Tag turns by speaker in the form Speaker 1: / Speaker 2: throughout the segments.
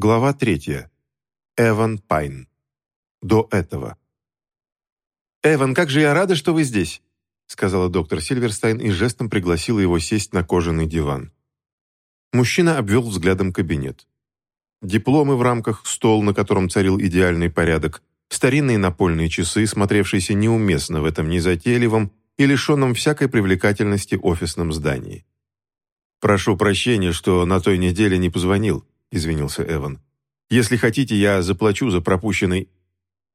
Speaker 1: Глава третья. Эван Пайн. До этого.
Speaker 2: «Эван, как же я рада, что вы здесь!» сказала доктор Сильверстайн и жестом пригласила его сесть на кожаный диван. Мужчина обвел взглядом кабинет. Дипломы в рамках, стол, на котором царил идеальный порядок, старинные напольные часы, смотревшиеся неуместно в этом незатейливом и лишенном всякой привлекательности офисном здании. «Прошу прощения, что на той неделе не позвонил», — извинился Эван. «Если хотите, я заплачу за пропущенный...»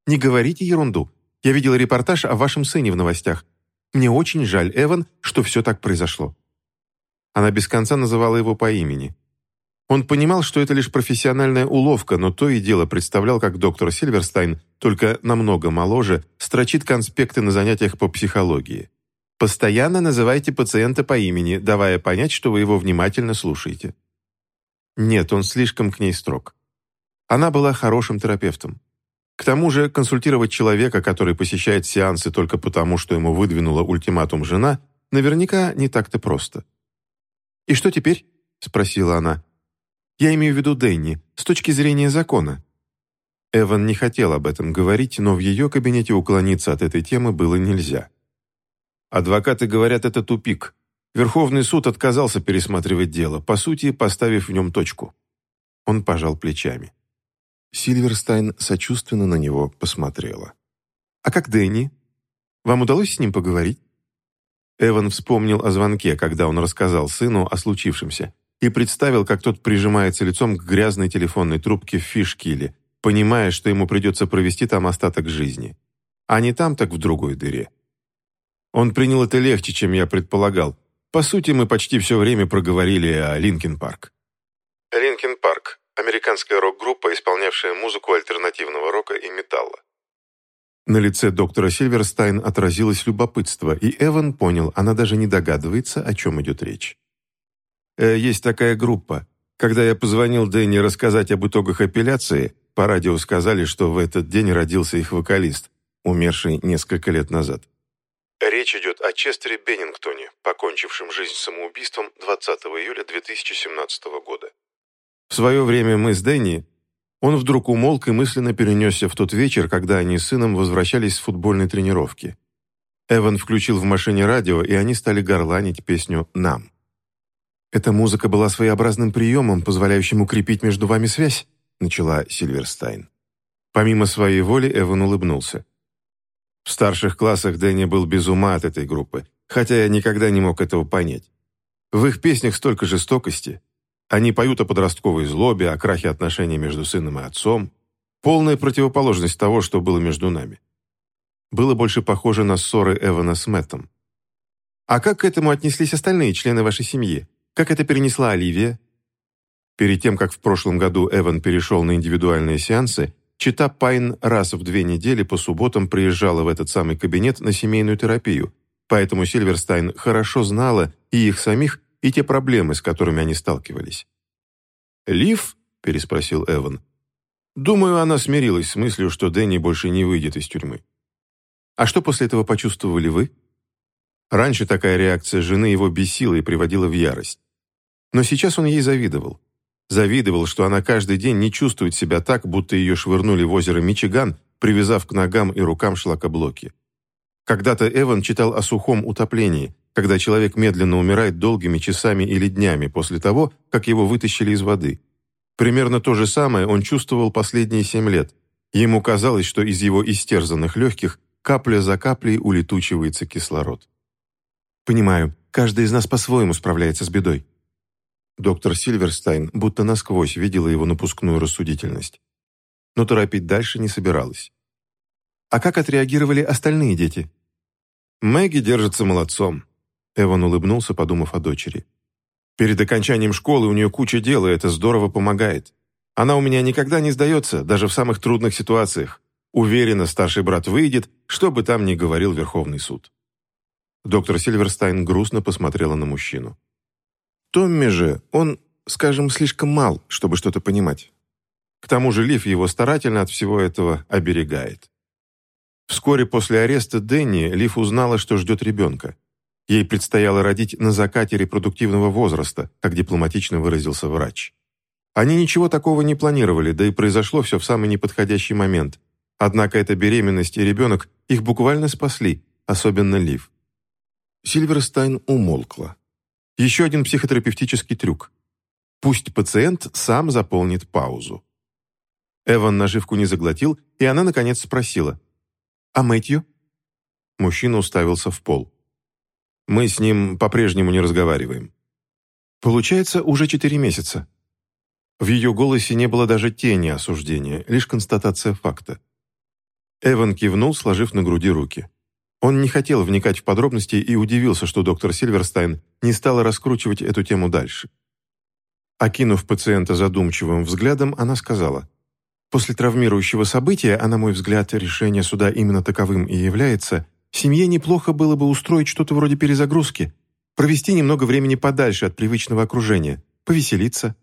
Speaker 1: «Не говорите ерунду. Я видел репортаж о вашем сыне в новостях. Мне очень жаль, Эван, что все так произошло».
Speaker 2: Она без конца называла его по имени. Он понимал, что это лишь профессиональная уловка, но то и дело представлял, как доктор Сильверстайн, только намного моложе, строчит конспекты на занятиях по психологии. Постоянно называйте пациента по имени, давая понять, что вы его внимательно слушаете. Нет, он слишком к ней строг. Она была хорошим терапевтом. К тому же консультировать человека, который посещает сеансы только потому, что ему выдвинула ультиматум жена, наверняка не так-то просто.
Speaker 1: «И что теперь?» – спросила она. «Я имею в виду Дэнни, с точки зрения закона».
Speaker 2: Эван не хотел об этом говорить, но в ее кабинете уклониться от этой темы было нельзя. Адвокаты говорят, это тупик. Верховный суд отказался пересматривать дело, по сути, поставив в нем точку. Он пожал плечами.
Speaker 1: Сильверстайн сочувственно на него посмотрела. «А как Дэнни? Вам удалось с ним поговорить?»
Speaker 2: Эван вспомнил о звонке, когда он рассказал сыну о случившемся, и представил, как тот прижимается лицом к грязной телефонной трубке в Фишкиле, понимая, что ему придется провести там остаток жизни. А не там, так в другой дыре. Он принял это легче, чем я предполагал. По сути, мы почти все время проговорили о Linkin Park.
Speaker 3: Linkin Park – американская рок-группа, исполнявшая музыку альтернативного рока и металла.
Speaker 2: На лице доктора Сильверстайн отразилось любопытство, и Эван понял, она даже не догадывается, о чем идет речь. «Э, «Есть такая группа. Когда я позвонил Дэнни рассказать об итогах апелляции, по радио сказали, что в этот день родился их вокалист, умерший несколько лет назад.
Speaker 3: Речь идет о Честере Беннингтоне, покончившем жизнь самоубийством 20 июля 2017 года.
Speaker 2: В свое время мы с Дэнни он вдруг умолк и мысленно перенесся в тот вечер, когда они с сыном возвращались с футбольной тренировки. Эван включил в машине радио, и они стали горланить песню «Нам».
Speaker 1: «Эта музыка была своеобразным приемом, позволяющим укрепить между вами связь», начала Сильверстайн.
Speaker 2: Помимо своей воли Эван улыбнулся. В старших классах Дэнни был без ума от этой группы, хотя я никогда не мог этого понять. В их песнях столько жестокости, они поют о подростковой злобе, о крахе отношений между сыном и отцом. Полная противоположность того, что было между нами. Было больше похоже на ссоры Эвана с Мэттом.
Speaker 1: «А как к этому отнеслись остальные члены вашей семьи? Как это перенесла Оливия?»
Speaker 2: Перед тем, как в прошлом году Эван перешел на индивидуальные сеансы, Чита Пайн раз в две недели по субботам приезжала в этот самый кабинет на семейную терапию, поэтому Сильверстайн хорошо знала и их самих, и те проблемы, с которыми они сталкивались. «Лив?» – переспросил Эван. «Думаю, она смирилась с мыслью, что Дэнни больше не выйдет из тюрьмы». «А что после этого почувствовали вы?» Раньше такая реакция жены его бесила и приводила в ярость. Но сейчас он ей завидовал. Завидовал, что она каждый день не чувствует себя так, будто ее швырнули в озеро Мичиган, привязав к ногам и рукам шлакоблоки. Когда-то Эван читал о сухом утоплении, когда человек медленно умирает долгими часами или днями после того, как его вытащили из воды. Примерно то же самое он чувствовал последние семь лет. Ему казалось, что из его истерзанных легких капля за каплей улетучивается кислород.
Speaker 1: «Понимаю, каждый из нас по-своему справляется с бедой».
Speaker 2: Доктор Сильверстайн будто насквозь видела его напускную рассудительность. Но торопить дальше не собиралась.
Speaker 1: «А как отреагировали остальные дети?»
Speaker 2: Мэгги держится молодцом. Эван улыбнулся, подумав о дочери. «Перед окончанием школы у нее куча дел, и это здорово помогает. Она у меня никогда не сдается, даже в самых трудных ситуациях. Уверена, старший брат выйдет, что бы там ни говорил Верховный суд». Доктор Сильверстайн грустно посмотрела на мужчину.
Speaker 1: «Томми же, он, скажем, слишком мал, чтобы что-то понимать.
Speaker 2: К тому же Лив его старательно от всего этого оберегает. Вскоре после ареста Дэнни Лив узнала, что ждет ребенка. Ей предстояло родить на закате репродуктивного возраста, как дипломатично выразился врач.
Speaker 1: Они ничего такого не планировали, да и произошло все в самый неподходящий момент. Однако эта беременность и ребенок их буквально спасли, особенно Лив. Сильверстайн умолкла. Еще один психотерапевтический трюк. Пусть пациент сам заполнит паузу. Эван наживку не заглотил, и она, наконец, спросила. «А Мэтью?» Мужчина уставился в пол. «Мы с ним по-прежнему не разговариваем». «Получается, уже четыре месяца». В ее голосе не было даже тени осуждения, лишь констатация факта. Эван кивнул, сложив на груди руки. Он не хотел вникать в подробности и удивился, что доктор Сильверстайн не стала раскручивать эту тему дальше. Окинув пациента задумчивым взглядом, она сказала, «После травмирующего события, а на мой взгляд, решение суда именно таковым и является, семье неплохо было бы устроить что-то вроде перезагрузки, провести немного времени подальше от привычного окружения, повеселиться».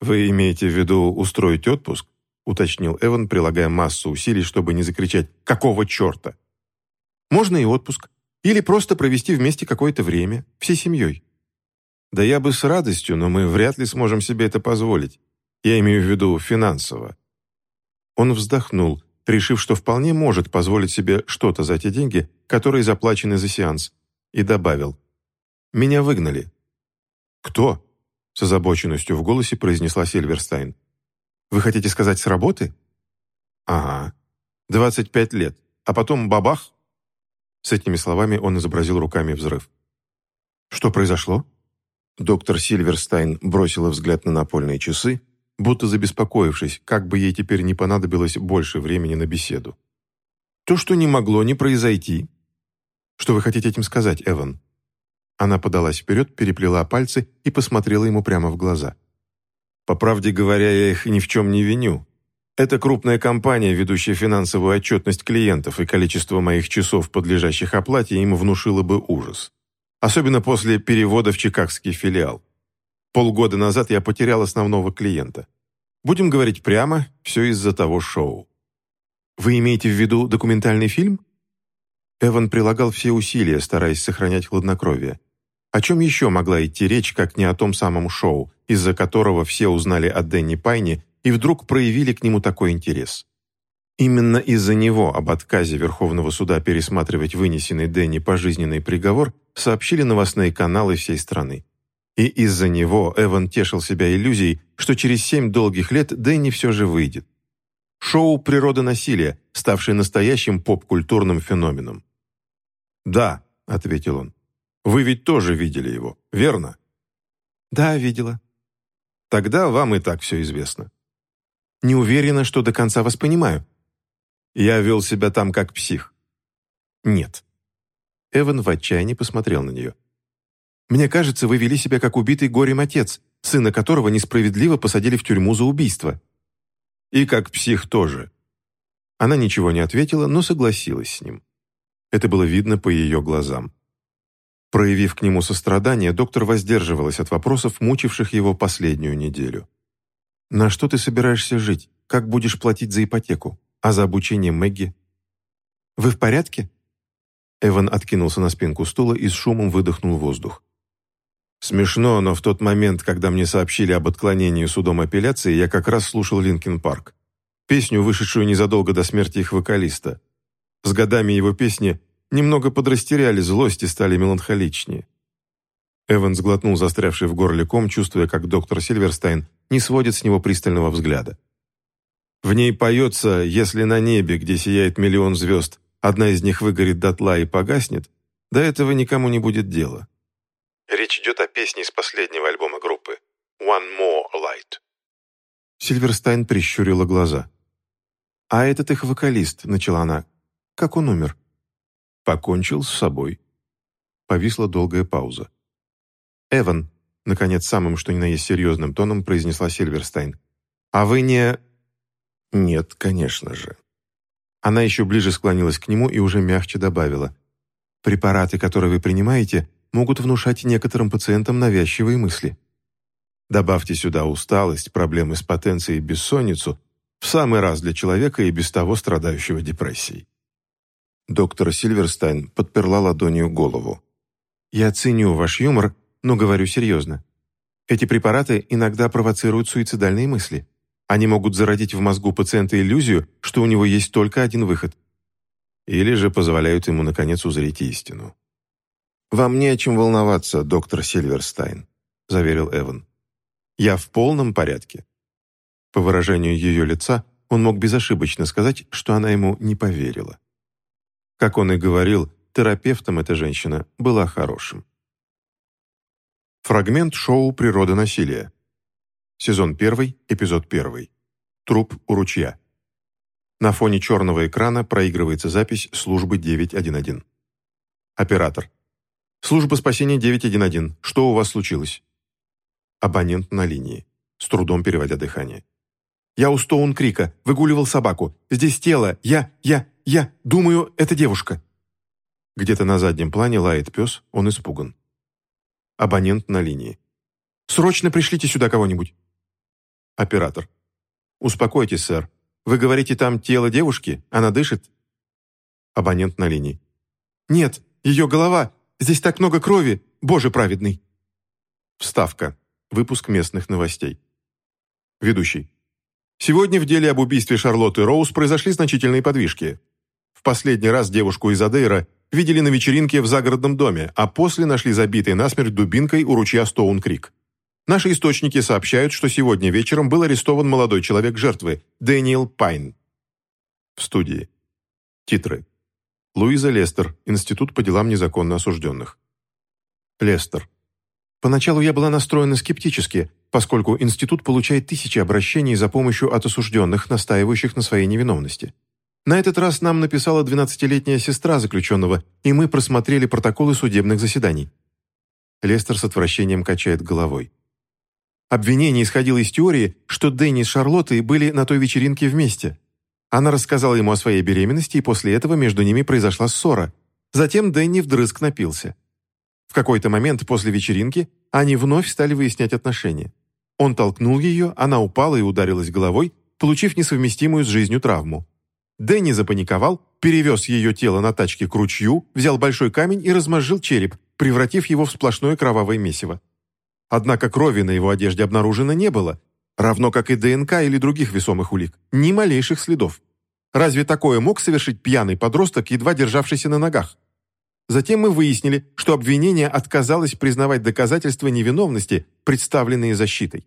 Speaker 1: «Вы имеете в виду устроить отпуск?» уточнил Эван, прилагая массу усилий, чтобы не закричать «Какого черта?». Можно и отпуск. Или просто провести вместе какое-то время, всей семьей. Да я бы с радостью, но мы вряд ли сможем себе это позволить. Я имею в виду финансово. Он вздохнул, решив, что вполне может позволить себе что-то за те деньги, которые заплачены за сеанс, и добавил. «Меня выгнали». «Кто?» — с озабоченностью в голосе произнесла Сильверстайн. «Вы хотите сказать, с работы?» «Ага. 25 лет. А потом бабах, с этими словами он изобразил руками взрыв. «Что произошло?» Доктор Сильверстайн бросила взгляд на напольные часы, будто забеспокоившись, как бы ей теперь не понадобилось больше времени на беседу. «То, что не могло не произойти». «Что вы хотите этим сказать, Эван?» Она подалась вперед, переплела пальцы и посмотрела ему прямо в глаза. «По правде говоря, я их ни в чем не виню. Это крупная компания, ведущая финансовую отчетность клиентов, и количество моих часов, подлежащих оплате, им внушило бы ужас. Особенно после перевода в чикагский филиал. Полгода назад я потерял основного клиента. Будем говорить прямо, все из-за того шоу. Вы имеете в виду документальный фильм? Эван прилагал все усилия, стараясь сохранять хладнокровие. О чем еще могла идти речь, как не о том самом шоу, из-за которого все узнали о Дэнни Пайне и вдруг проявили к нему такой интерес. Именно из-за него об отказе Верховного суда пересматривать вынесенный Дэнни пожизненный приговор сообщили новостные каналы всей страны. И из-за него Эван тешил себя иллюзией, что через семь долгих лет Дэнни все же выйдет. Шоу «Природа насилия», ставшее настоящим поп-культурным феноменом. «Да», — ответил он, — «вы ведь тоже видели его, верно?» «Да, видела». «Тогда вам и так все известно. Не уверена, что до конца вас понимаю. Я вел себя там как псих. Нет. Эван в отчаянии посмотрел на нее. Мне кажется, вы вели себя как убитый горем отец, сына которого несправедливо посадили в тюрьму за убийство. И как псих тоже. Она ничего не ответила, но согласилась с ним. Это было видно по ее глазам. Проявив к нему сострадание, доктор воздерживалась от вопросов, мучивших его последнюю неделю. На что ты собираешься жить? Как будешь платить за ипотеку? А за обучение Мэгги? Вы в порядке?» Эван откинулся на спинку стула и с шумом выдохнул воздух. Смешно, но в тот момент, когда мне сообщили об отклонении судом апелляции, я как раз слушал Linkin Park. Песню, вышедшую незадолго до смерти их вокалиста. С годами его песни немного подрастеряли злость и стали меланхоличнее. Эван сглотнул застрявший в горле ком, чувствуя, как доктор Сильверстайн не сводит с него пристального взгляда. В ней поется «Если на небе, где сияет миллион звезд, одна из них выгорит дотла и погаснет, до этого никому не будет дела».
Speaker 3: Речь идет о песне из последнего альбома группы «One More Light».
Speaker 1: Сильверстайн прищурила глаза. «А этот их вокалист», — начала она, — «как он умер?» «Покончил с собой». Повисла долгая пауза. «Эван», — наконец самым что ни на есть серьезным тоном произнесла Сильверстайн, «а вы не...» «Нет, конечно же». Она еще ближе склонилась к нему и уже мягче добавила, «Препараты, которые вы принимаете, могут внушать некоторым пациентам навязчивые мысли. Добавьте сюда усталость, проблемы с потенцией и бессонницу, в самый раз для человека и без того страдающего депрессией». Доктор Сильверстайн подперла ладонью голову. «Я ценю ваш юмор, но говорю серьезно. Эти препараты иногда провоцируют суицидальные мысли. Они могут зародить в мозгу пациента иллюзию, что у него есть только один выход. Или же позволяют ему, наконец, узреть истину. «Вам не о чем волноваться, доктор Сильверстайн», — заверил Эван. «Я в полном порядке». По выражению ее лица он мог безошибочно сказать, что она ему не поверила. Как он и говорил, терапевтом эта женщина была хорошим. Фрагмент шоу «Природа насилия». Сезон 1, эпизод 1. Труп у ручья. На фоне черного экрана проигрывается запись службы 911. Оператор. «Служба спасения 911. Что у вас случилось?» Абонент на линии, с трудом переводя дыхание. «Я у Стоун-Крика. Выгуливал собаку. Здесь тело. Я, я, я. Думаю, это девушка». Где-то на заднем плане лает пес, он испуган. Абонент на линии. «Срочно пришлите сюда кого-нибудь». Оператор. «Успокойтесь, сэр. Вы говорите, там тело девушки? Она дышит?» Абонент на линии. «Нет, ее голова. Здесь так много крови. Боже праведный!» Вставка. Выпуск местных новостей. Ведущий. Сегодня в деле об убийстве Шарлотты Роуз произошли значительные подвижки. В последний раз девушку из Адейра видели на вечеринке в загородном доме, а после нашли забитой насмерть дубинкой у ручья Стоун-Крик. Наши источники сообщают, что сегодня вечером был арестован молодой человек жертвы, Дэниел Пайн. В студии. Титры. Луиза Лестер, Институт по делам незаконно осужденных. Лестер. Поначалу я была настроена скептически, поскольку институт получает тысячи обращений за помощью от осужденных, настаивающих на своей невиновности. На этот раз нам написала 12-летняя сестра заключенного, и мы просмотрели протоколы судебных заседаний. Лестер с отвращением качает головой. Обвинение исходило из теории, что Дэнни с Шарлоттой были на той вечеринке вместе. Она рассказала ему о своей беременности, и после этого между ними произошла ссора. Затем Дэнни вдрызг напился. В какой-то момент после вечеринки они вновь стали выяснять отношения. Он толкнул ее, она упала и ударилась головой, получив несовместимую с жизнью травму. Дэнни запаниковал, перевез ее тело на тачке к ручью, взял большой камень и размозжил череп, превратив его в сплошное кровавое месиво. Однако крови на его одежде обнаружено не было, равно как и ДНК или других весомых улик, ни малейших следов. Разве такое мог совершить пьяный подросток, едва державшийся на ногах? Затем мы выяснили, что обвинение отказалось признавать доказательства невиновности, представленные защитой.